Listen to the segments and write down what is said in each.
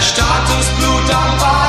Status Blut am Bauch.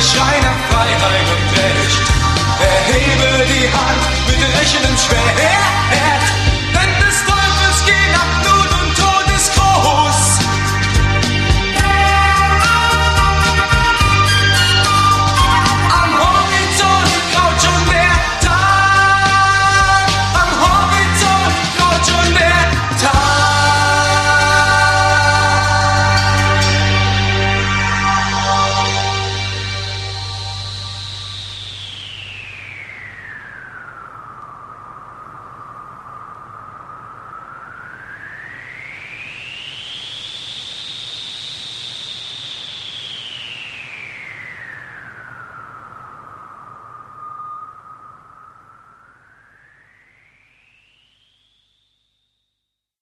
Schrei nach Freiheit und Recht. Erhebe die Hand mit rächelndem Schwert.